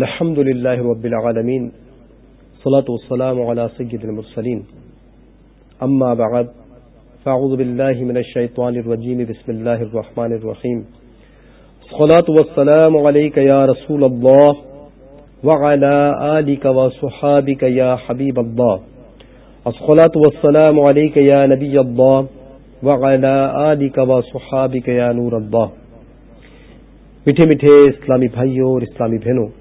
الحمد لله رب العالمين، صلاة والسلام على سيد المرسلين. أما بعد، فأعوذ بالله من الشيطان الرجيم، بسم الله الرحمن الرحيم. صلاة والسلام عليك يا رسول الله، وعلى آلك وصحابك يا حبيب الله. الصلاة والسلام عليك يا نبي الله، وعلى آلك وصحابك يا نور الله. میٹھے میٹھے اسلامی بھائیوں اور اسلامی بہنوں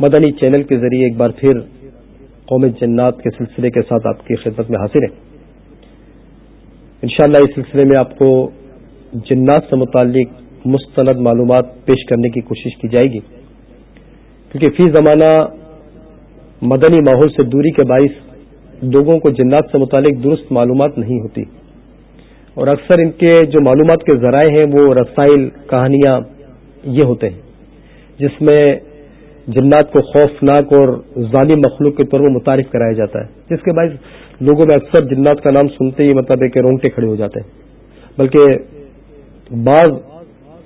مدنی چینل کے ذریعے ایک بار پھر قوم جنات کے سلسلے کے ساتھ آپ کی خدمت میں حاصل ہے انشاءاللہ اس سلسلے میں آپ کو جنات سے متعلق مستند معلومات پیش کرنے کی کوشش کی جائے گی۔ کیونکہ فی زمانہ مدنی ماحول سے دوری کے باعث لوگوں کو جنات سے متعلق درست معلومات نہیں ہوتی۔ اور اکثر ان کے جو معلومات کے ذرائع ہیں وہ رسائل، کہانیاں یہ ہوتے ہیں، جس میں جنات کو خوفناک اور ظالم مخلوق کے طور پر متعارف کرایا جاتا ہے، جس کے باعث لوگوں میں اکثر جنات کا نام سنتے ہی مطلب ہے کہ رونگٹے کھڑے ہو جاتے ہیں۔ بلکہ بعض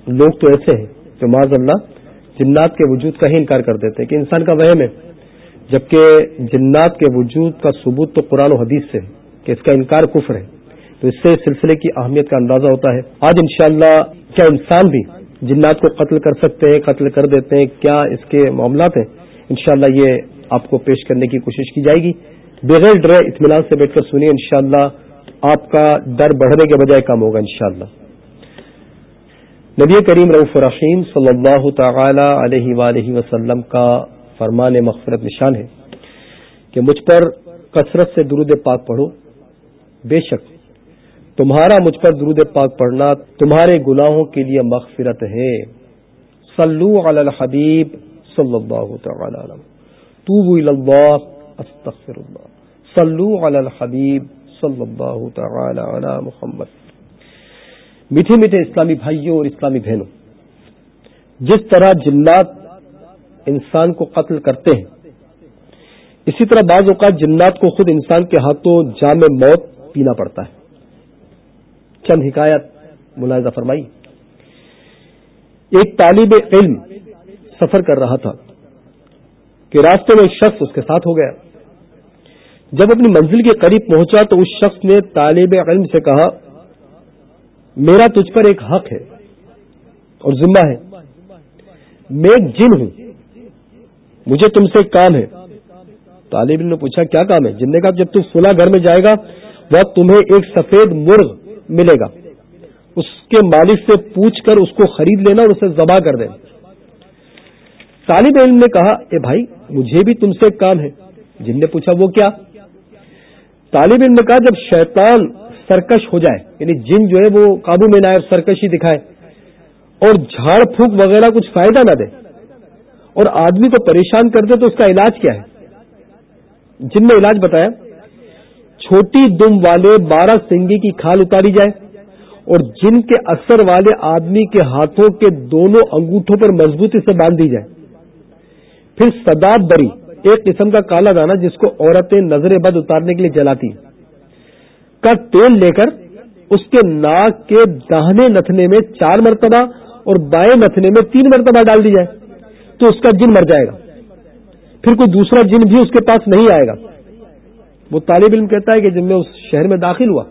لوگ تو ایسے ہیں جو معذ اللہ جنات کے وجود کا ہی انکار کر دیتے ہیں کہ انسان کا وہم ہے۔ جبکہ جنات کے وجود کا ثبوت تو قرآن و حدیث سے ہے کہ اس کا انکار کفر ہے۔ تو اس سے سلسلے کی اہمیت کا اندازہ ہوتا ہے۔ آج انشاءاللہ کیا انسان بھی جنات کو قتل کر سکتے ہیں، قتل کر دیتے ہیں، کیا اس کے معاملات ہیں؟ انشاءاللہ یہ آپ کو پیش کرنے کی کوشش کی جائے گی۔ بغیر ڈرے اطمینان سے بیٹھ کر سنیے، انشاءاللہ آپ کا ڈر بڑھنے کے بجائے کم ہوگا، انشاءاللہ۔ نبی کریم رعف الرحیم صلی اللہ تعالی علیہ وآلہ وسلم کا فرمان مغفرت نشان ہے کہ مجھ پر کثرت سے درود پاک پڑھو۔ بے شک تمہارا مجھ پر درود پاک پڑھنا تمہارے گناہوں کے لیے مغفرت ہے۔ صلو علی الحبیب صلی اللہ تعالی اللہ استغفر اللہ صلو علی الحبیب صلی اللہ تعالی علی محمد۔ میٹھے میٹھے اسلامی بھائیوں اور اسلامی بہنوں، جس طرح جنات انسان کو قتل کرتے ہیں، اسی طرح بعض اوقات جنات کو خود انسان کے ہاتھوں جام موت پینا پڑتا ہے۔ چند حکایت ملاحظہ فرمائی۔ ایک طالب علم سفر کر رہا تھا کہ راستے میں ایک شخص اس کے ساتھ ہو گیا۔ جب اپنی منزل کے قریب پہنچا تو اس شخص نے طالب علم سے کہا، میرا تجھ پر ایک حق ہے اور ذمہ ہے۔ میں ایک جن ہوں۔ مجھے تم سے ایک کام ہے۔ طالب علم نے پوچھا، کیا کام ہے؟ جن نے کہا، جب تو فلاں گھر میں جائے گا وہ تمہیں ایک سفید مرغ ملے گا۔ اس کے مالک سے پوچھ کر اس کو خرید لینا اور اسے ذبح کر دینا۔ طالب علم نے کہا، اے بھائی، مجھے بھی تم سے کام ہے۔ جن نے پوچھا، وہ کیا؟ طالب علم نے کہا، جب شیطان سرکش ہو جائے یعنی جن جو ہے وہ قابو میں نہ آئے سرکشی دکھائے، اور جھاڑ پھونک وغیرہ کچھ فائدہ نہ دے، اور آدمی کو پریشان کر دے، تو اس کا علاج کیا ہے؟ جن نے علاج بتایا چھوٹی دم والے بارہ سنگی کی کھال اتاری جائے اور جن کے اثر والے آدمی کے ہاتھوں کے دونوں انگوٹھوں پر مضبوطی سے باندھ دی جائے۔ پھر سداب بری، ایک قسم کا کالا دانا جس کو عورتیں نظر بد اتارنے کے لیے جلاتی کا تیل لے کر اس کے ناک کے داہنے نتنے میں چار مرتبہ اور بائیں نتنے میں تین مرتبہ ڈال دی جائے تو اس کا جن مر جائے گا۔ پھر کوئی دوسرا جن بھی اس کے پاس نہیں آئے گا۔ وہ طالب علم کہتا ہے کہ جب میں اس شہر میں داخل ہوا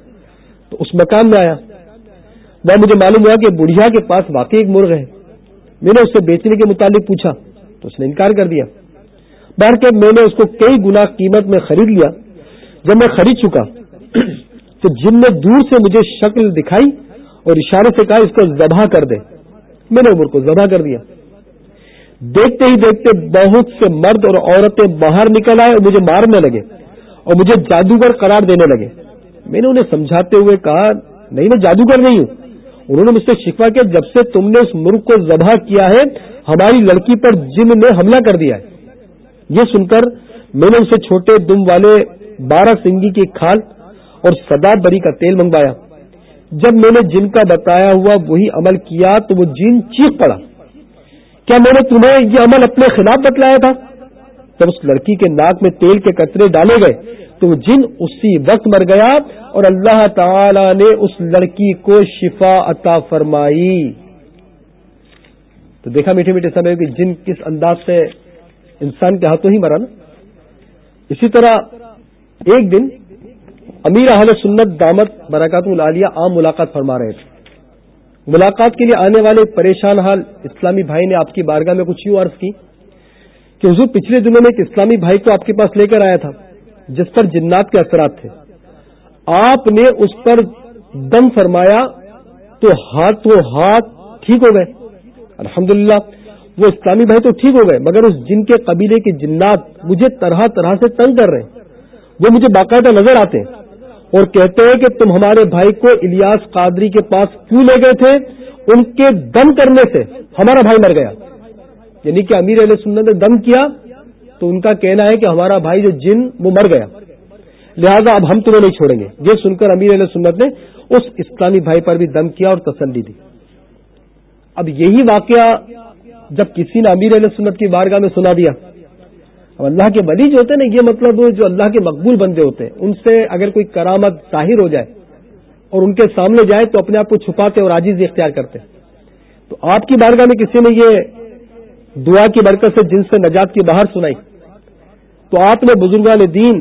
تو اس مکان میں آیا۔ وہ مجھے معلوم ہوا کہ بڑھیا کے پاس واقعی ایک مرغ ہے۔ میں نے اس سے بیچنے کے متعلق پوچھا، تو اس نے انکار کر دیا۔ باہر کے میں نے اس کو کئی گنا قیمت میں خرید لیا۔ جب میں خرید چکا تو جن نے دور سے مجھے شکل دکھائی اور اشارے سے کہا، اس کو ذبح کر دے۔ میں نے عمر کو ذبح کر دیا۔ دیکھتے ہی دیکھتے بہت سے مرد اور عورتیں باہر نکل آئے اور مجھے مارنے لگے۔ اور مجھے جادوگر قرار دینے لگے۔ میں نے انہیں سمجھاتے ہوئے کہا، نہیں، میں جادوگر نہیں ہوں۔ انہوں نے مجھ سے شکوا کیا، جب سے تم نے اس ملک کو ذبح کیا ہے، ہماری لڑکی پر جن نے حملہ کر دیا ہے۔ یہ سن کر میں نے اسے چھوٹے دم والے بارہ سنگی کی کھال اور سدا بری کا تیل منگوایا۔ جب میں نے جن کا بتایا ہوا وہی عمل کیا، تو وہ جن چیخ پڑا۔ کیا میں نے تمہیں یہ عمل اپنے خلاف بتلایا تھا؟ جب اس لڑکی کے ناک میں تیل کے کچرے ڈالے گئے تو جن اسی وقت مر گیا اور اللہ تعالی نے اس لڑکی کو شفا عطا فرمائی۔ تو دیکھا میٹھے میٹھے سمے کہ جن کس انداز سے انسان کے ہاتھوں ہی مرا نا۔ اسی طرح ایک دن امیر اہل سنت دامت برکات العالیہ عام ملاقات فرما رہے تھے۔ ملاقات کے لیے آنے والے پریشان حال اسلامی بھائی نے آپ کی بارگاہ میں کچھ یوں عرض کی۔ کہ حضور پچھلے دنوں میں ایک اسلامی بھائی کو آپ کے پاس لے کر آیا تھا، جس پر جنات کے اثرات تھے۔ آپ نے اس پر دم فرمایا، تو ہاتھ، وہ ہاتھ ٹھیک ہو گئے۔ الحمدللہ، وہ اسلامی بھائی تو ٹھیک ہو گئے، مگر اس جن کے قبیلے کے جنات مجھے طرح طرح سے تنگ کر رہے ہیں۔ وہ مجھے باقاعدہ نظر آتے ہیں اور کہتے ہیں کہ تم ہمارے بھائی کو الیاس قادری کے پاس کیوں لے گئے تھے؟ ان کے دم کرنے سے ہمارا بھائی مر گیا۔ یعنی کہ امیر علیہ سنت نے دم کیا تو ان کا کہنا ہے کہ ہمارا بھائی جو جن وہ مر گیا۔ لہذا اب ہم تمہیں نہیں چھوڑیں گے۔ یہ سن کر امیر علیہ سنت نے اس اسلامی بھائی پر بھی دم کیا اور تسلی دی۔ اب یہی واقعہ جب کسی نے امیر علیہ سنت کی بارگاہ میں سنا دیا۔ اب اللہ کے ولی جو ہوتے ہیں نا، یہ مطلب جو اللہ کے مقبول بندے ہوتے ہیں، ان سے اگر کوئی کرامت ظاہر ہو جائے اور ان کے سامنے جائے تو اپنے آپ کو چھپاتے اور آجیز اختیار کرتے۔ تو آپ کی بارگاہ میں کسی نے یہ دعا کی برکت سے جن سے نجات کی باہر سنائی۔ تو آپ نے بزرگان دین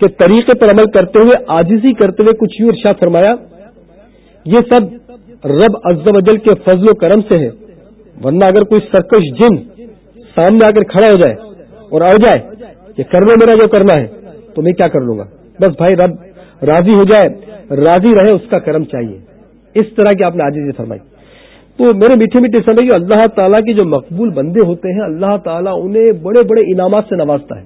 کے طریقے پر عمل کرتے ہوئے آجزی کرتے ہوئے کچھ یوں ارشاد فرمایا، یہ سب رب و جل کے فضل و کرم سے ہے، ورنہ اگر کوئی سرکش جن سامنے آ کر کھڑا ہو جائے اور آ جائے کہ کرنا میرا جو کرنا ہے، تو میں کیا کر لوں گا؟ بس بھائی رب راضی ہو جائے، راضی رہے، اس کا کرم چاہیے۔ اس طرح کی آپ نے آجزی فرمائی۔ تو میرے میٹھے میٹھے سمے کہ اللہ تعالیٰ کے جو مقبول بندے ہوتے ہیں، اللہ تعالیٰ انہیں بڑے بڑے انعامات سے نوازتا ہے۔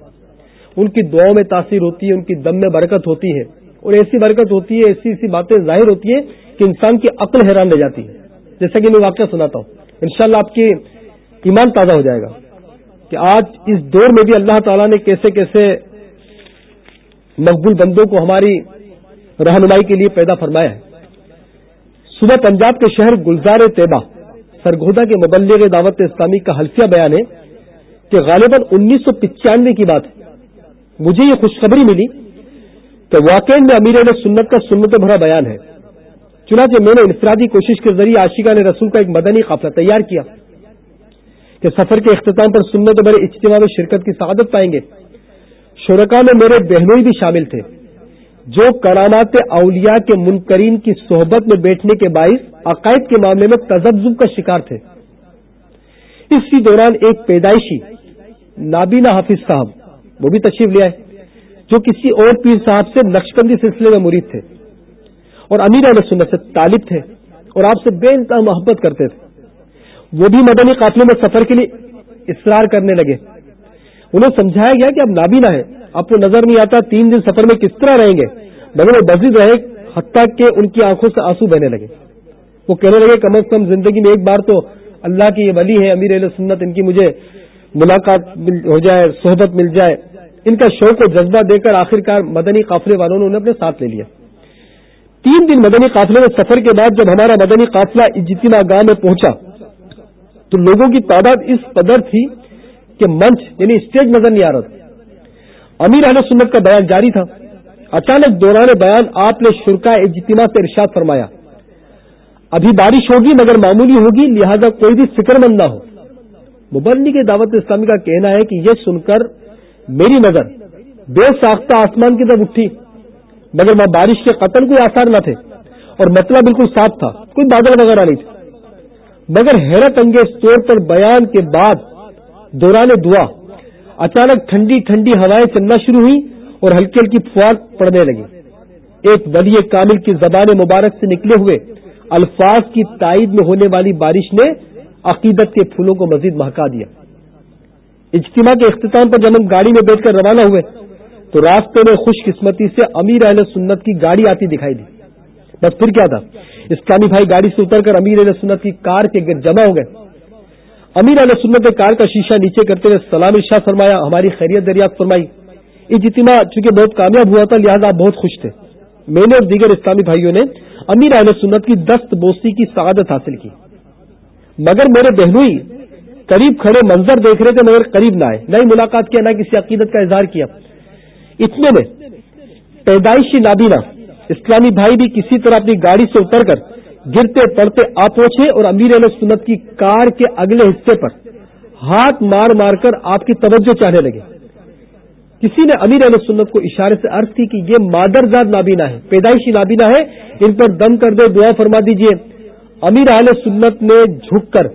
ان کی دعاؤں میں تاثیر ہوتی ہے، ان کی دم میں برکت ہوتی ہے۔ اور ایسی برکت ہوتی ہے، ایسی ایسی باتیں ظاہر ہوتی ہیں کہ انسان کی عقل حیران رہ جاتی ہے۔ جیسا کہ میں واقعہ سناتا ہوں۔ انشاءاللہ شاء آپ کی ایمان تازہ ہو جائے گا کہ آج اس دور میں بھی اللہ تعالیٰ نے کیسے کیسے مقبول بندوں کو ہماری رہنمائی کے لیے پیدا فرمایا ہے۔ صبح پنجاب کے شہر گلزار طیبہ، سرگودا کے مبلغ دعوت اسلامی کا حلفیہ بیان ہے کہ غالباً انیس سو پچانوے کی بات ہے۔ مجھے یہ خوشخبری ملی کہ واقع میں امیر علیہ سنت کا سنت بھرا بیان ہے۔ چنانچہ میں نے انفرادی کوشش کے ذریعے عاشقہ نے رسول کا ایک مدنی قافلہ تیار کیا کہ سفر کے اختتام پر سنت بھرے اجتماع میں شرکت کی سعادت پائیں گے۔ شرکا میں میرے بہنوئی بھی شامل تھے۔ جو کرامات اولیاء کے منکرین کی صحبت میں بیٹھنے کے باعث عقائد کے معاملے میں تجزب کا شکار تھے۔ اسی دوران ایک پیدائشی نابینا حافظ صاحب، وہ بھی تشریف لے آئے، جو کسی اور پیر صاحب سے نقشبندی سلسلے میں مرید تھے اور امیر علیہ سنت سے طالب تھے اور آپ سے بے انتہا محبت کرتے تھے۔ وہ بھی مدنی قافلے میں سفر کے لیے اصرار کرنے لگے۔ انہیں سمجھایا گیا کہ اب نابینا ہے۔ آپ کو نظر نہیں آتا تین دن سفر میں کس طرح رہیں گے۔ مگر وہ بزد رہے حتیٰ کہ ان کی آنکھوں سے آنسو بہنے لگے۔ وہ کہنے لگے کم از کم زندگی میں ایک بار تو اللہ کی یہ ولی ہے امیر علیہ سنت، ان کی مجھے ملاقات ہو جائے، صحبت مل جائے۔ ان کا شوق و جذبہ دے کر آخرکار مدنی قافلے والوں نے انہیں اپنے ساتھ لے لیا۔ تین دن مدنی قافلے میں سفر کے بعد جب ہمارا مدنی قافلہ اجتماع گاہ میں پہنچا تو لوگوں کی تعداد اس قدر تھی کہ منچ یعنی اسٹیج نظر نہیں آ رہا تھا۔ امیر علیہ سنت کا بیان جاری تھا۔ اچانک دوران بیان آپ نے شرکا اجتماع سے ارشاد فرمایا۔ ابھی بارش ہوگی مگر معمولی ہوگی، لہذا کوئی بھی فکر مند نہ ہو۔ مبنی کے دعوت اسلامی کا کہنا ہے کہ یہ سن کر میری نظر بے ساختہ آسمان کی طرف اٹھی۔ مگر وہاں بارش کے قتل کوئی آثار نہ تھے اور مسئلہ بالکل صاف تھا، کوئی بادل وغیرہ نہیں تھا مگر حیرت انگیز طور پر بیان کے بعد دوران دعا، اچانک ٹھنڈی ٹھنڈی ہوائیں چلنا شروع ہوئی اور ہلکی ہلکی فوار پڑنے لگی ایک ولی کامل کی زبان مبارک سے نکلے ہوئے الفاظ کی تائید میں ہونے والی بارش نے عقیدت کے پھولوں کو مزید مہکا دیا۔ اجتماع کے اختتام پر جب ہم گاڑی میں بیٹھ کر روانہ ہوئے، تو راستے میں خوش قسمتی سے امیر اہل سنت کی گاڑی آتی دکھائی دی۔ بس پھر کیا تھا؟ اسلامی بھائی گاڑی سے اتر کر امیر علیہ سنت کی کار کے گر جمع ہو گئے۔ امیر علیہ سنت نے کار کا شیشہ نیچے کرتے ہوئے سلام ارشاد فرمایا، ہماری خیریت دریافت فرمائی۔ اجتماع چونکہ بہت کامیاب ہوا تھا، لہٰذا آپ بہت خوش تھے۔ میں نے اور دیگر اسلامی بھائیوں نے امیر اہل سنت کی دست بوسی کی سعادت حاصل کی۔ مگر میرے بہنوئی، قریب کھڑے منظر دیکھ رہے تھے، مگر قریب نہ آئے۔ نہ ہی ملاقات کیا، نہ کسی عقیدت کا اظہار کیا۔ اتنے میں پیدائشی نابینا، اسلامی بھائی بھی کسی طرح اپنی گاڑی سے اتر کر گرتے پڑتے آ پہنچے اور امیر علیہ سنت کی کار کے اگلے حصے پر ہاتھ مار مار کر آپ کی توجہ چاہنے لگے۔ کسی نے امیر علیہ سنت کو اشارے سے عرض کی کہ یہ مادر زاد نابینا ہے، پیدائشی نابینا ہے، ان پر دم کر دے دعا فرما دیجیے۔ امیر اہل سنت نے جھک کر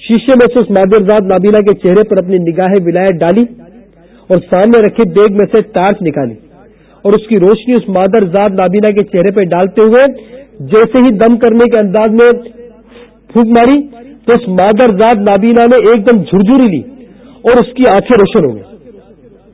شیشے میں سے اس مادر زاد نابینا کے چہرے پر اپنی نگاہیں ولایت ڈالی اور سامنے رکھے بیگ میں سے ٹارچ نکالی اور اس کی روشنی اس مادر زاد نابینا کے چہرے پہ ڈالتے ہوئے جیسے ہی دم کرنے کے انداز میں پھونک ماری تو اس مادر زاد نابینا نے ایک دم جھرجھری لی اور اس کی آنکھیں روشن ہو گئی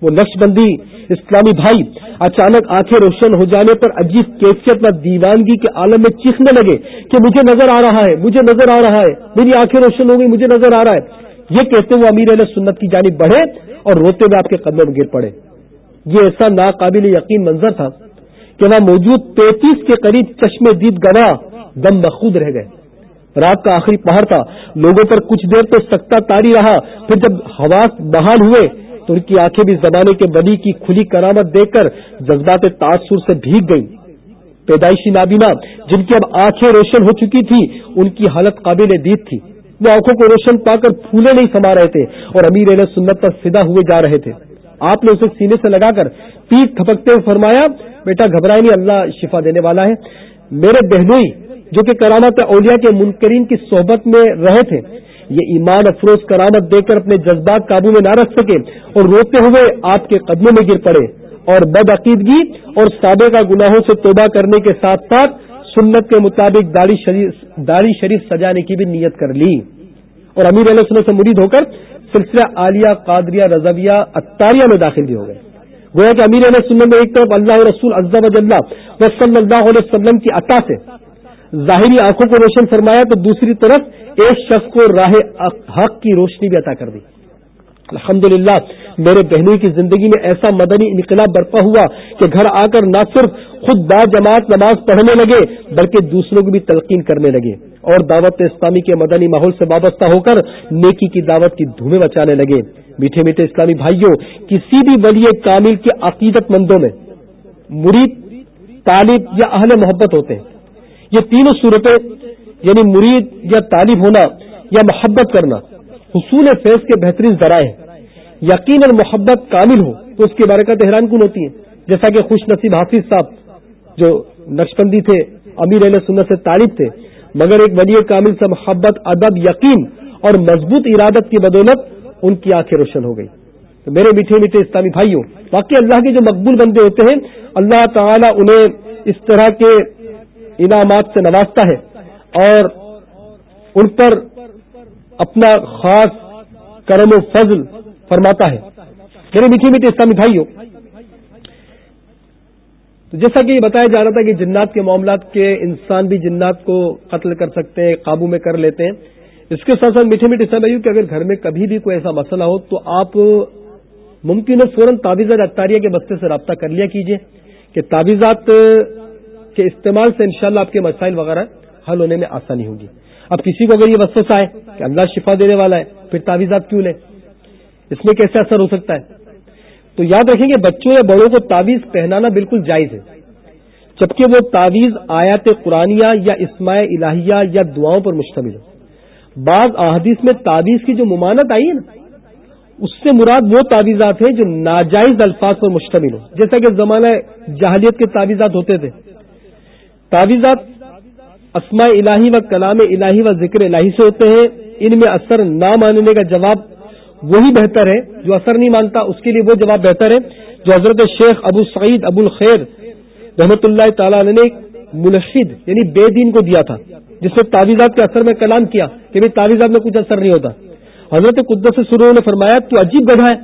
وہ نقش بندی، اسلامی بھائی، اچانک آنکھیں روشن ہو جانے پر عجیب کیفیت و دیوانگی کے عالم میں چیخنے لگے کہ مجھے نظر آ رہا ہے، مجھے نظر آ رہا ہے، میری آنکھیں روشن ہو گئی مجھے نظر آ رہا ہے۔ یہ کہتے ہوئے امیر علیہ سنت کی جانب بڑھے اور روتے ہوئے آپ کے قدموں میں گر پڑے۔ یہ ایسا ناقابل یقین منظر تھا کہ وہاں موجود تینتیس کے قریب چشمے دید گواہ دم بخود رہ گئے۔ رات کا آخری پہاڑ تھا۔ لوگوں پر کچھ دیر تو سکتا تاری رہا۔ پھر جب حواس بحال ہوئے تو ان کی آنکھیں بھی زمانے کے بلی کی کھلی کرامت دیکھ کر جذبات تاثر سے بھیگ گئی پیدائشی نابینا، جن کی اب آنکھیں روشن ہو چکی تھی ان کی حالت قابل دید تھی۔ وہ آنکھوں کو روشن پا کر پھولے نہیں سما رہے تھے اور امیر علیہ سنت پر سیدھا ہوئے جا رہے تھے۔ آپ نے اسے سینے سے لگا کر پیٹ تھپکتے ہوئے فرمایا، بیٹا گھبرائے نہیں، اللہ شفا دینے والا ہے۔ میرے بہنوئی، جو کہ کرامت اولیاء کے منکرین کی صحبت میں رہے تھے، یہ ایمان افروز کرامت دے کر اپنے جذبات قابو میں نہ رکھ سکے اور روتے ہوئے آپ کے قدموں میں گر پڑے۔ اور بدعقیدگی اور سابقہ گناہوں سے توبہ کرنے کے ساتھ ساتھ سنت کے مطابق داڑھی شریف سجانے کی بھی نیت کر لی۔ اور امیر علیہ سے مرید ہو کر سلسلہ عالیہ، قادریہ، رضویہ اتاریہ میں داخل بھی ہو گئے۔ گویا کہ امیر علیہ وسلم میں ایک طرف اللہ رسول عزب اللہ و صلی اللہ علیہ وسلم کی عطا سے ظاہری آنکھوں کو روشن فرمایا، تو دوسری طرف ایک شخص کو راہ حق کی روشنی بھی عطا کر دی۔ الحمد میرے بہنوں کی زندگی میں ایسا مدنی انقلاب برپا ہوا کہ گھر آ کر نہ صرف خود با جماعت نماز پڑھنے لگے، بلکہ دوسروں کو بھی تلقین کرنے لگے۔ اور دعوت اسلامی کے مدنی ماحول سے وابستہ ہو کر نیکی کی دعوت کی دھومیں بچانے لگے۔ میٹھے میٹھے اسلامی بھائیوں، کسی بھی ولی کامل کے عقیدت مندوں میں مرید، طالب یا اہل محبت ہوتے ہیں۔ یہ تینوں صورتیں یعنی مرید یا طالب ہونا یا محبت کرنا، حصول فیض کے بہترین ذرائع ہیں۔ یقین اور محبت کامل ہو تو اس کی برکت حیران کن ہوتی ہے جیسا کہ خوش نصیب حافظ صاحب جو نقشبندی تھے، امیر علیہ سنت سے طالب تھے، مگر ایک ولی کامل سے محبت، ادب، یقین اور مضبوط ارادت کی بدولت ان کی آنکھیں روشن ہو گئی تو میرے میٹھے میٹھے اسلامی بھائیوں باقی اللہ کے جو مقبول بندے ہوتے ہیں، اللہ تعالیٰ انہیں اس طرح کے انعامات سے نوازتا ہے اور ان پر اپنا خاص کرم و فضل فرماتا ہے۔ میرے میٹھی میٹھے اسلامی بھائی ہو تو جیسا کہ یہ بتایا جا رہا تھا کہ جنات کے معاملات کے انسان بھی جنات کو قتل کر سکتے ہیں، قابو میں کر لیتے ہیں۔ اس کے ساتھ ساتھ میٹھے میٹھے اسلامی بھائی کہ اگر گھر میں کبھی بھی کوئی ایسا مسئلہ ہو تو آپ ممکن ہے فوراً تعویذات اختاریہ کے بستے سے رابطہ کر لیا کیجیے کہ تعویذات کے استعمال سے انشاءاللہ آپ کے مسائل وغیرہ حل ہونے میں آسانی ہوگی۔ اب کسی کو اگر یہ وسوسہ آئے کہ اللہ شفا دینے والا ہے، پھر تعویذات کیوں لیں؟ اس میں کیسے اثر ہو سکتا ہے؟ تو یاد رکھیں گے بچوں یا بڑوں کو تعویذ پہنانا بالکل جائز ہے۔ جبکہ وہ تعویذ آیات قرآنیہ یا اسماع الہیہ یا دعاؤں پر مشتمل ہو بعض احادیث میں تعویذ کی جو ممانت آئی ہے نا، اس سے مراد وہ تعویذات ہیں جو ناجائز الفاظ پر مشتمل ہو جیسا کہ زمانہ جہلیت کے تعویذات ہوتے تھے۔ تعویذات اسماء الہی و کلام الہی و ذکر الہی سے ہوتے ہیں۔ ان میں اثر نہ ماننے کا جواب وہی بہتر ہے، جو اثر نہیں مانتا، اس کے لیے وہ جواب بہتر ہے۔ جو حضرت شیخ ابو سعید ابو الخیر رحمۃ اللہ تعالی نے منشد یعنی بے دین کو دیا تھا، جس نے تعویذات کے اثر میں کلام کیا کہ بھائی تعویذات میں کچھ اثر نہیں ہوتا۔ حضرت قدس سرو نے فرمایا، تو عجیب گڑھا ہے۔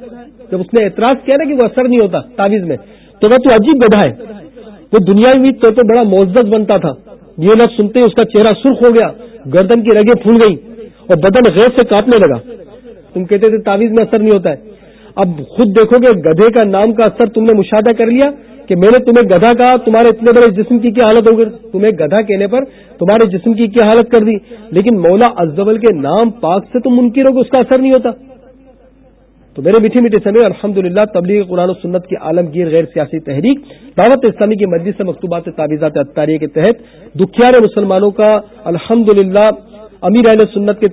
جب اس نے اعتراض کیا نا کہ وہ اثر نہیں ہوتا تعویذ میں، تو وہ تو عجیب گڑھا ہے۔ وہ دنیاوی طور پہ بڑا معزز بنتا تھا۔ یہ لفظ سنتے ہی اس کا چہرہ سرخ ہو گیا، گردن کی رگیں پھول گئی اور بدن غیر سے کاٹنے لگا۔ تم کہتے تھے تعویذ میں اثر نہیں ہوتا ہے۔ اب خود دیکھو گے گدھے کا نام کا اثر تم نے مشاہدہ کر لیا کہ میں نے تمہیں گدھا کہا، تمہارے اتنے بڑے جسم کی کیا حالت ہو گئی؟ تمہیں گدھا کہنے پر تمہارے جسم کی کیا حالت کر دی۔ لیکن مولا ازبل کے نام پاک سے تم منکر ہو کہ اس کا اثر نہیں ہوتا۔ تو میرے میٹھی میٹھے سمے الحمد للہ تبلیغ قرآن و سنت کی عالمگیر غیر سیاسی تحریک، دعوت اسلامی کی مجلس سے مکتوبات تعویذات اطاریہ کے تحت دکھیار مسلمانوں کا الحمد للہ امیر اہل سنت کے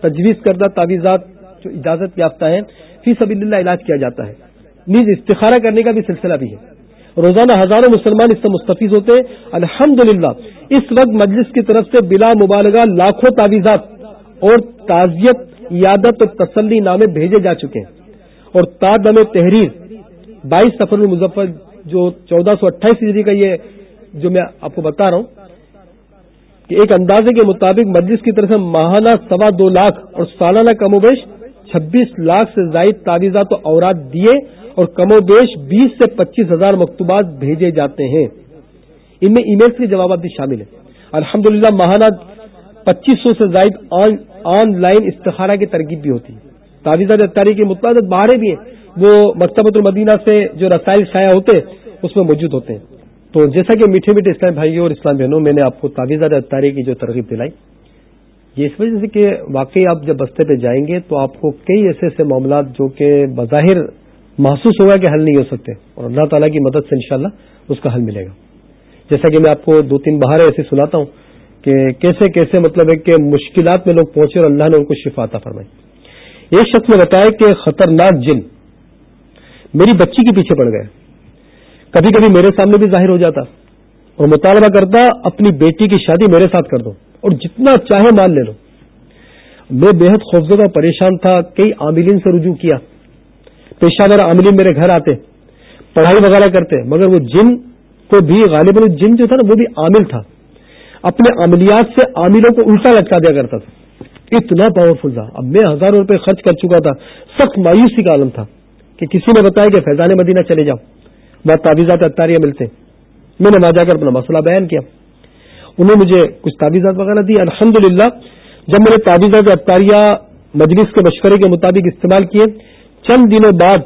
تجویز کردہ تعویذات جو اجازت یافتہ ہیں، فی سب اللہ علاج کیا جاتا ہے۔ نیز استخارہ کرنے کا بھی سلسلہ بھی ہے۔ روزانہ ہزاروں مسلمان اس سے مستفیض ہوتے ہیں۔ الحمد اس وقت مجلس کی طرف سے بلا مبالغہ لاکھوں تعویذات اور تعزیت، یادت اور تسلی نامے بھیجے جا چکے ہیں۔ اور تادم تحریر، بائیس سفر میں مظفر جو چودہ سو اٹھائیس فیصدی کا یہ، جو میں آپ کو بتا رہا ہوں، کہ ایک اندازے کے مطابق مجلس کی طرف سے ماہانہ سوا دو لاکھ اور سالانہ کم و بیش چھبیس لاکھ سے زائد تعویذات و اوراد دیے اور کم و بیش بیس سے پچیس ہزار مکتوبات بھیجے جاتے ہیں۔ ان میں ای میل کے جوابات بھی شامل ہیں۔ الحمد للہ ماہانہ پچیس سو سے زائد آن لائن استخارہ کی ترغیب بھی ہوتی۔ ہے تعویذات اتاری کی متعدد بہاریں بھی ہیں۔ وہ مکتبۃ المدینہ سے جو رسائل شائع ہوتے، اس میں موجود ہوتے ہیں۔ تو جیسا کہ میٹھے میٹھے اسلام بھائیوں اور اسلام بہنوں، میں نے آپ کو تعویذات اتاری کی جو ترغیب دلائی۔ یہ اس وجہ سے کہ واقعی آپ جب بستے پہ جائیں گے تو آپ کو کئی ایسے ایسے معاملات جو کہ بظاہر محسوس ہوگا کہ حل نہیں ہو سکتے اور اللہ تعالیٰ کی مدد سے انشاءاللہ اس کا حل ملے گا۔ جیسا کہ میں آپ کو دو تین بہاریں ایسے سناتا ہوں کہ کیسے کیسے مطلب ہے کہ مشکلات میں لوگ پہنچے اور اللہ نے ان کو شفاطہ فرمائی۔ ایک شخص نے بتایا کہ خطرناک جن میری بچی کے پیچھے پڑ گئے۔ کبھی کبھی میرے سامنے بھی ظاہر ہو جاتا۔ اور مطالبہ کرتا اپنی بیٹی کی شادی میرے ساتھ کر دو اور جتنا چاہے مان لے لو۔ میں بےحد خوفزدہ پریشان تھا، کئی عاملین سے رجوع کیا۔ پیشہ ور عاملین میرے گھر آتے، پڑھائی وغیرہ کرتے، مگر وہ جن کو بھی غالباً جن جو تھا نا، وہ بھی عامل تھا۔ اپنے عملیات سے عاملوں کو الٹا لٹکا دیا کرتا تھا۔ اتنا پاورفل تھا۔ اب میں ہزاروں روپے خرچ کر چکا تھا۔ سخت مایوسی کا عالم تھا کہ کسی نے بتایا کہ فیضان مدینہ چلے جاؤ۔ وہاں تعویذات اطاریہ ملتے۔ میں نے وہاں جا کر اپنا مسئلہ بیان کیا۔ انہوں نے مجھے کچھ تعویذات وغیرہ دی۔ الحمد جب میں نے تعویذات اطاریہ مجلس کے مشورے کے مطابق استعمال کیے، چند دنوں بعد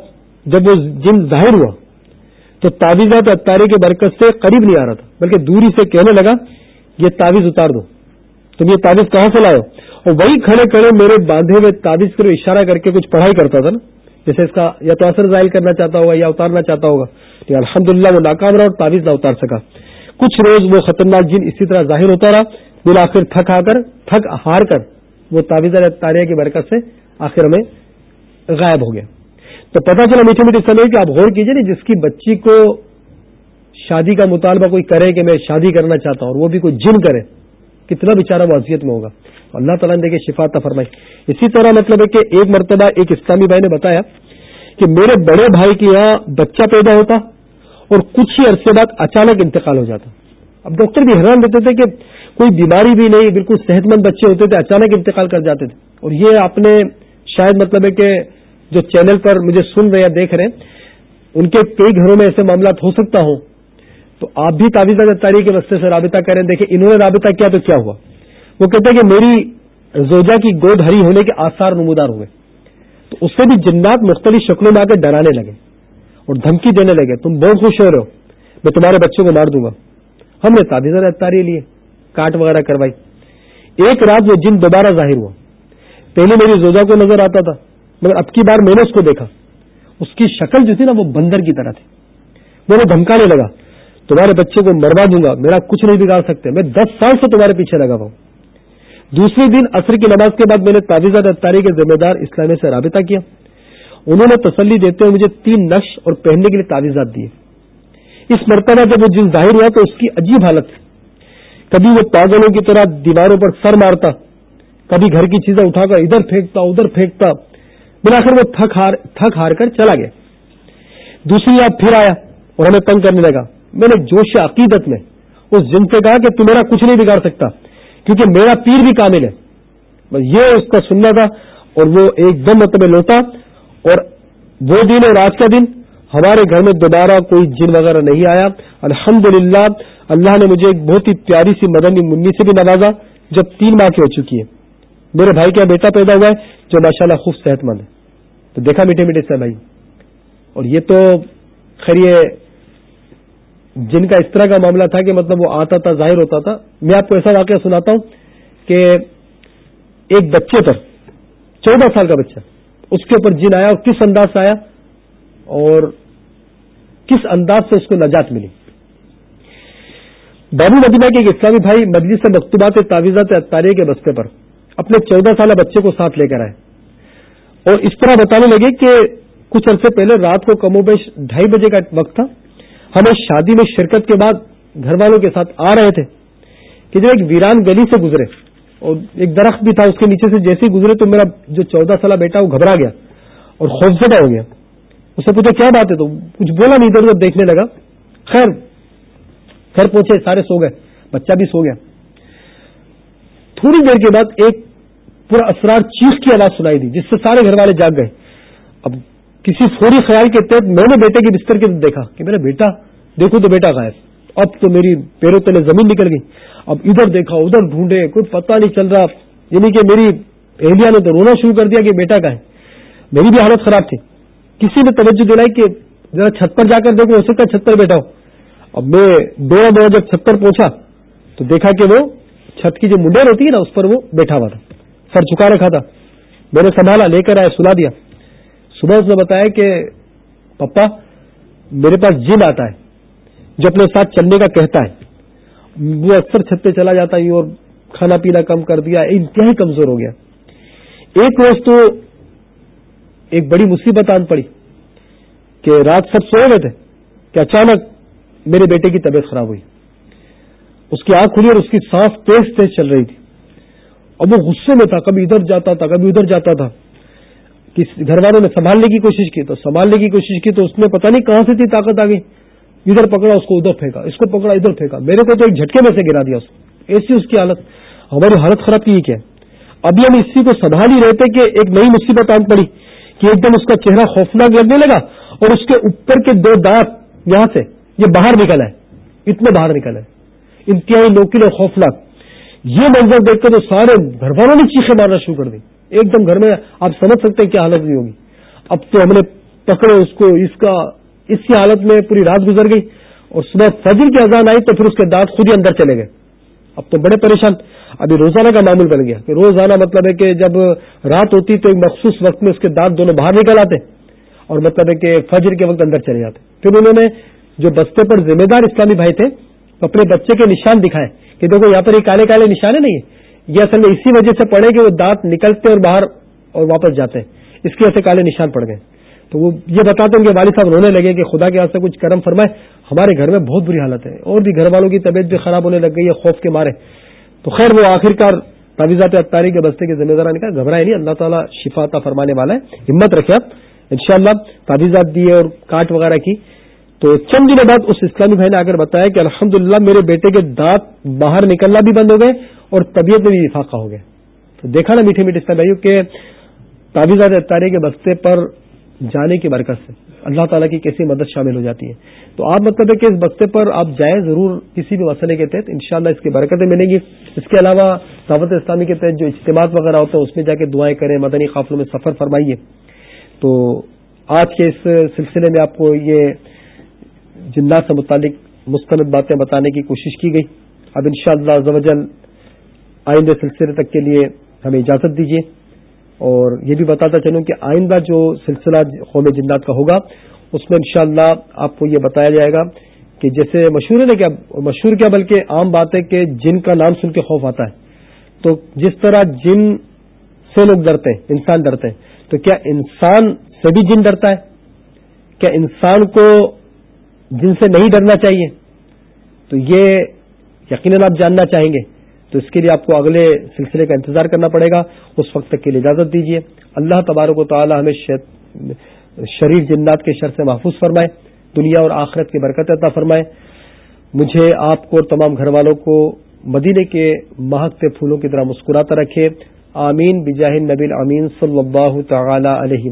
جب وہ جن ظاہر ہوا، تو تعویذات اطارے کے برکت سے قریب نہیں آ رہا تھا، بلکہ دوری سے کہنے لگا، یہ تعویذ اتار دو۔ تم یہ تعویذ کہاں سے لائے اور وہی کھڑے کھڑے میرے باندھے ہوئے تعویذ کرو اشارہ کر کے کچھ پڑھائی کرتا تھا نا۔ جیسے اس کا یا تو اثر ظاہر کرنا چاہتا ہوگا یا اتارنا چاہتا ہوگا۔ تو الحمد للہ وہ ناکام رہا اور تعویذ نہ اتار سکا۔ کچھ روز وہ خطرناک جن اسی طرح ظاہر ہوتا رہا، بالآخر تھک آ کر، تھک ہار کر وہ تعویذ تاریہ کی برکت سے آخر میں غائب ہو گیا۔ تو پتا چلا میٹھے میٹھے سمے کہ آپ غور کیجیے نا، جس کی بچی کو شادی کا مطالبہ کوئی کرے کہ میں شادی کرنا چاہتا ہوں اور وہ بھی کوئی جن کرے، کتنا بیچارہ معذیت میں ہوگا۔ اللہ تعالیٰ نے دیکھے شفا فرمائی۔ اسی طرح مطلب ہے کہ ایک مرتبہ ایک اسلامی بھائی نے بتایا کہ میرے بڑے بھائی کے یہاں بچہ پیدا ہوتا اور کچھ ہی عرصے بعد اچانک انتقال ہو جاتا۔ اب ڈاکٹر بھی حیران رہتے تھے کہ کوئی بیماری بھی نہیں، بالکل صحت مند بچے ہوتے تھے، اچانک انتقال کر جاتے تھے۔ اور یہ آپ نے شاید مطلب ہے کہ جو چینل پر مجھے سن رہے یا دیکھ رہے ہیں، ان کے کئی گھروں میں ایسے معاملات ہو سکتا ہوں۔ تو آپ بھی تعویذ تاریخ کے رستے سے رابطہ کریں۔ دیکھیں انہوں نے رابطہ کیا تو کیا ہوا؟ وہ کہتے ہیں کہ میری زوجا کی گود ہری ہونے کے آثار نمودار ہوئے۔ تو اس سے بھی جنات مختلف شکلوں میں آ کے ڈرانے لگے اور دھمکی دینے لگے۔ تم بہت خوش ہو رہے ہو، میں تمہارے بچوں کو مار دوں گا۔ ہم نے تعویذ اتاری لیے، کاٹ وغیرہ کروائی۔ ایک رات وہ جن دوبارہ ظاہر ہوا۔ پہلے میری زوجا کو نظر آتا تھا، مگر اب کی بار میں نے اس کو دیکھا۔ اس کی شکل جو تھی نا، وہ بندر کی طرح تھی۔ وہ دھمکانے لگا، تمہارے بچے کو مروا دوں گا، میرا کچھ نہیں بگاڑ سکتے، میں دس سال سے تمہارے پیچھے لگا ہوں۔ دوسرے دن عصر کی نماز کے بعد میں نے تعویذات اتاری کے ذمہ دار اسلامیہ سے رابطہ کیا۔ انہوں نے تسلی دیتے ہوئے مجھے تین نقش اور پہننے کے لیے تعویذات دیے۔ اس مرتبہ جب وہ جن ظاہر ہوا تو اس کی عجیب حالت۔ تھی کبھی وہ پاگلوں کی طرح دیواروں پر سر مارتا، کبھی گھر کی چیزیں اٹھا کر ادھر پھینکتا ادھر پھینکتا۔ بلاخر وہ تھک ہار تھک ہار کر چلا گیا۔ دوسری رات پھر آیا اور ہمیں تنگ کرنے لگا۔ میں نے جوش عقیدت میں، اس جن سے کہا کہ تم میرا کچھ نہیں بگاڑ سکتا۔ کیونکہ میرا پیر بھی کامل ہے۔ یہ اس کا سننا تھا اور وہ ایک دم مطلب لوٹا اور وہ دن اور آج کا دن ہمارے گھر میں دوبارہ کوئی جن وغیرہ نہیں آیا۔ الحمد اللہ نے مجھے ایک بہت ہی پیاری سی مدنی منی سے بھی نوازا جب تین ماہ کی ہو چکی ہے۔ میرے بھائی کا بیٹا پیدا ہوا ہے جو ماشاء اللہ خوب صحت مند ہے۔ تو دیکھا میٹھے میٹھے سے بھائی۔ اور یہ تو خیر جن کا اس طرح کا معاملہ تھا کہ مطلب وہ آتا تھا، ظاہر ہوتا تھا۔ میں آپ کو ایسا واقعہ سناتا ہوں کہ ایک بچے پر، چودہ سال کا بچہ، اس کے اوپر جن آیا اور کس انداز سے آیا اور کس انداز سے اس کو نجات ملی؟ بابو مدینہ کے ایک اسلامی بھائی مجلس مکتوبات تعویذات اطاریہ کے بستے پر اپنے چودہ سالہ بچے کو ساتھ لے کر آئے۔ اور اس طرح بتانے لگے کہ کچھ عرصے پہلے رات کو کم و بیش ڈھائی بجے کا وقت تھا۔ ہم اس شادی میں شرکت کے بعد گھر والوں کے ساتھ آ رہے تھے کہ جو ایک ویران گلی سے گزرے اور ایک درخت بھی تھا اس کے نیچے سے جیسے ہی گزرے تو میرا جو چودہ سالہ بیٹا وہ گھبرا گیا اور خوفزدہ ہو گیا۔ اس سے پوچھا، کیا بات ہے؟ تو کچھ بولا نہیں، ادھر ادھر دیکھنے لگا۔ خیر، گھر پہنچے، سارے سو گئے، بچہ بھی سو گیا۔ تھوڑی دیر کے بعد ایک پورا اسرار چیخ کی آواز سنائی دی، جس سے سارے گھر والے جاگ گئے۔ اب کسی فوری خیال کے تحت میں نے بیٹے کے بستر کے دیکھا کہ میرا بیٹا، دیکھو تو بیٹا غائب۔ اب تو میری پیروں تلے زمین نکل گئی۔ اب ادھر دیکھا، ادھر ڈھونڈے، کوئی پتہ نہیں چل رہا۔ یعنی کہ میری اہلیہ نے تو رونا شروع کر دیا کہ بیٹا کا ہے۔ میری بھی حالت خراب تھی۔ کسی نے توجہ دلائی کہ ذرا چھت پر جا کر دیکھو ہو سکتا چھت پر بیٹھا ہو اب میں دو دو جب چھت پر پہنچا تو دیکھا کہ وہ چھت کی جو منڈیر ہوتی ہے نا، اس پر وہ بیٹھا ہوا تھا۔ سر چکا رکھا تھا۔ میں نے سنبھالا، لے کر آیا، سلا دیا۔ صبح اس نے بتایا کہ پپا، میرے پاس جن آتا ہے، جو اپنے ساتھ چلنے کا کہتا ہے، وہ اکثر چھتے چلا جاتا ہے اور کھانا پینا کم کر دیا، انتہائی کمزور ہو گیا۔ ایک روز تو ایک بڑی مصیبت آن پڑی کہ رات سب سو گئے تھے کہ اچانک میرے بیٹے کی طبیعت خراب ہوئی۔ اس کی آنکھ کھلی اور اس کی سانس تیز تیز چل رہی تھی۔ اب وہ غصے میں تھا، کبھی ادھر جاتا تھا، کبھی ادھر جاتا تھا۔ گھر والوں نے سنبھالنے کی کوشش کی تو سنبھالنے کی کوشش کی تو اس میں پتہ نہیں کہاں سے تھی طاقت آ گئی۔ ادھر پکڑا، اس کو ادھر پھینکا، اس کو پکڑا، ادھر پھینکا۔ میرے کو تو ایک جھٹکے میں سے گرا دیا اس کو ایسی اس کی حالت۔ ہماری حالت خراب کی کیا ابھی ہم اسی کو سنبھال ہی رہے تھے کہ ایک نئی مصیبت آن پڑی کہ ایک دم اس کا چہرہ خوفناک لگنے لگا اور اس کے اوپر کے دو دانت یہاں سے، یہ باہر نکل ہے اتنے باہر نکل ہے انتہائی لوکل اور خوفناک۔ یہ منظر دیکھ کر تو سارے گھر والوں نے چیخیں مارنا شروع کر دی۔ ایک دم گھر میں آپ سمجھ سکتے ہیں کیا حالت بھی ہوگی۔ اب تو ہم نے پکڑے اس کو، اس کا، اس کی حالت میں پوری رات گزر گئی اور صبح فجر کی اذان آئی تو پھر اس کے دانت خود ہی اندر چلے گئے۔ اب تو بڑے پریشان۔ ابھی روزانہ کا معمول بن گیا۔ کہ روزانہ مطلب ہے کہ جب رات ہوتی تو ایک مخصوص وقت میں اس کے دانت دونوں باہر نکل آتے اور مطلب ہے کہ فجر کے وقت اندر چلے جاتے۔ پھر انہوں نے جو بستے پر ذمہ دار اسلامی بھائی تھے اپنے بچے کے نشان دکھائے کہ دیکھو یہاں پر یہ کالے کالے نشانے نہیں ہیں۔ یہ اصل میں اسی وجہ سے پڑے کہ وہ دانت نکلتے اور باہر اور واپس جاتے ہیں۔ اس کی وجہ سے کالے نشان پڑ گئے۔ تو وہ یہ بتاتے ہیں کہ والد صاحب رونے لگے کہ خدا کے ہاتھ سے کچھ کرم فرمائے۔ ہمارے گھر میں بہت بری حالت ہے۔ اور بھی گھر والوں کی طبیعت بھی خراب ہونے لگ گئی ہے، خوف کے مارے۔ تو خیر، وہ آخر کار تعویذات اتاری کے بستے کے ذمہ دار نے کہا گھبرائے نہیں، اللہ تعالیٰ شفاتا فرمانے والا ہے۔ ہمت رکھے آپ۔ ان شاء اللہ تعویذات دیے اور کاٹ وغیرہ کی۔ تو چند دنوں بعد اس اسلامی بھائی نے آ کر بتایا کہ الحمد میرے بیٹے کے دانت باہر نکلنا بھی بند ہو گئے۔ اور طبیعت میں بھی افاقہ ہو گیا۔ تو دیکھا نا میٹھے میٹھے اسلام بھائیوں کہ تعویذات اتارے کے بستے پر جانے کی برکت سے اللہ تعالیٰ کی کیسی مدد شامل ہو جاتی ہے۔ تو آپ مطلب ہے کہ اس بستے پر آپ جائیں ضرور کسی بھی مسئلے کے تحت، انشاءاللہ اس کی برکتیں ملیں گی۔ اس کے علاوہ دعوت اسلامی کے تحت جو اجتماعات وغیرہ ہوتے ہیں، اس میں جا کے دعائیں کریں، مدنی قافلوں میں سفر فرمائیے۔ تو آج کے اس سلسلے میں آپ کو یہ جنات سے متعلق مستند باتیں بتانے کی کوشش کی گئی۔ اب ان شاء اللہ آئندہ سلسلے تک کے لیے ہمیں اجازت دیجیے اور یہ بھی بتاتا چلوں کہ آئندہ جو سلسلہ قوم جنات کا ہوگا، اس میں انشاءاللہ شاء آپ کو یہ بتایا جائے گا کہ جیسے مشہور ہے نا کیا مشہور کیا بلکہ عام بات ہے کہ جن کا نام سن کے خوف آتا ہے۔ تو جس طرح جن سے لوگ ڈرتے ہیں، انسان ڈرتے ہیں، تو کیا انسان سے بھی جن ڈرتا ہے؟ کیا انسان کو جن سے نہیں ڈرنا چاہیے؟ تو یہ یقیناً آپ جاننا چاہیں گے تو اس کے لیے آپ کو اگلے سلسلے کا انتظار کرنا پڑے گا۔ اس وقت تک کے لیے اجازت دیجیے اللہ تبارک و تعالی ہمیں شریر جنات کے شر سے محفوظ فرمائے، دنیا اور آخرت کی برکت عطا فرمائے۔ مجھے آپ کو اور تمام گھر والوں کو مدینے کے مہکتے پھولوں کی طرح مسکراتا رکھے۔ آمین، بجاہ نبی امین صلی اللہ تعالی علیہ